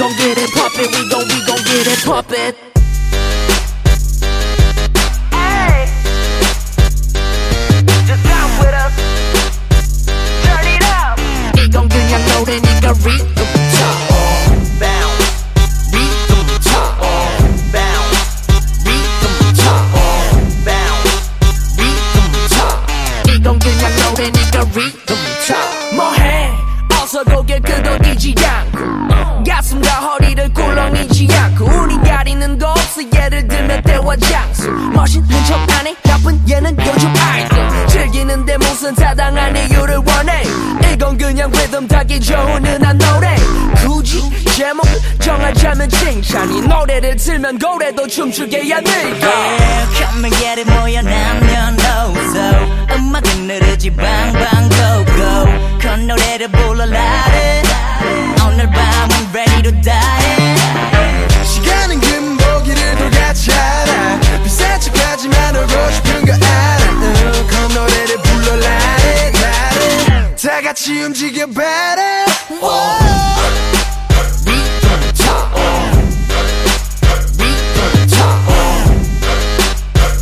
poppin', we gon' we gon' get it poppin'. Hey, just dance with us. Turn it up. 이건 그냥 노래니까 리듬 타. Bounce, 리듬 타. bounce, 리듬 타. bounce. 리듬 타. 이건 그냥 노래니까 리듬 타. 뭐해? 어서 고개 끄덕이지 않 리듬 타기 좋은 은한 노래. 굳이 제목을 정하자면 칭찬이 노래를 틀면 고래도 춤추게 될까. Yeah, come and get it 모여 남녀노소 음악은 느르지 방방 go 그 노래를 불러라 같이 움직여봐라 리듬 타 리듬 타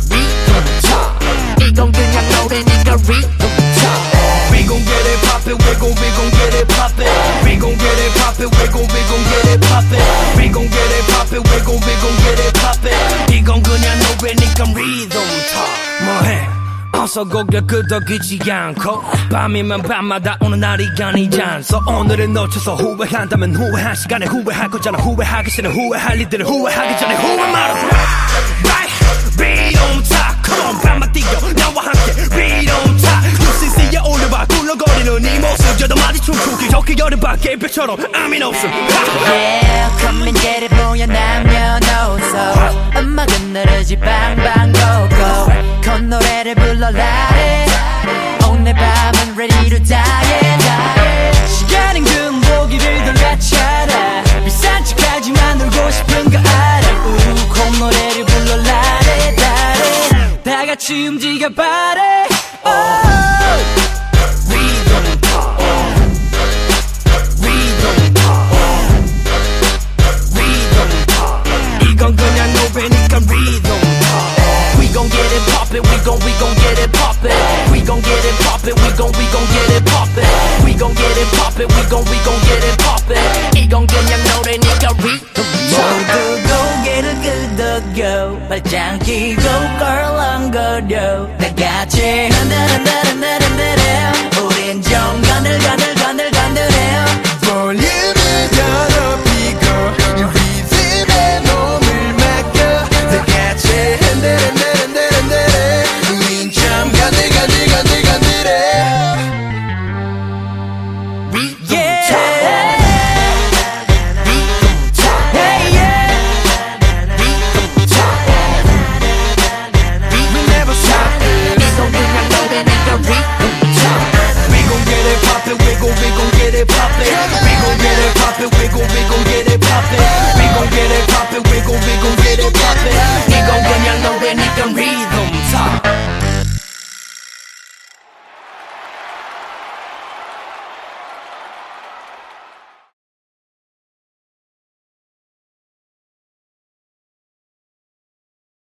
리듬 타 이건 그냥 노래니까 리듬 타 We gon' get it poppin', we gon' we gon' get it poppin'. We gon' get it poppin', we gon' we gon' get it 어서 고개 끄덕이지 않고 밤이면 밤마다 오는 날이 아니지 않소. 오늘을 놓쳐서 후회한다면 후회한 시간에 후회할 거잖아. 후회하기 전에 후회할 일들을 후회하기 전에 후회 말아 Right 리듬 타 Come on 밤만 뛰어. 나와 함께 리듬 타 UCC에 올려봐 굴러거리는 이 모습. 저도 많이 춤추기 좋게 여름밤 개별처럼 아민 없음. Yeah, come and get it 모여 남녀노소. 음악은 느르지 방방 그 노래를 불러라 오늘 밤은 ready to die. 시간은 금보기를 돌같이 알아 비싼 척하지만 놀고 싶은 거 알아. 우그 노래를 불러라 다래 다 같이 oh. 타 리듬 타 이건 그냥 노래니까 리듬 gon' get it poppin', we gon' we gon' get it poppin'. We gon' get it poppin', we gon' we gon' get it poppin'. We gon' get it poppin', we gon' we gon' get it poppin'. 이건 그냥 노래니까 리듬 타. 모두 고개를 끄덕여 발짱 끼고 껄렁거려 다같이 흔들흔들흔들흔들해 우린 좀 건들건들 건들 get it poppin'. We gon' get it poppin', we gon' we gon' get it poppin'. We gon' get it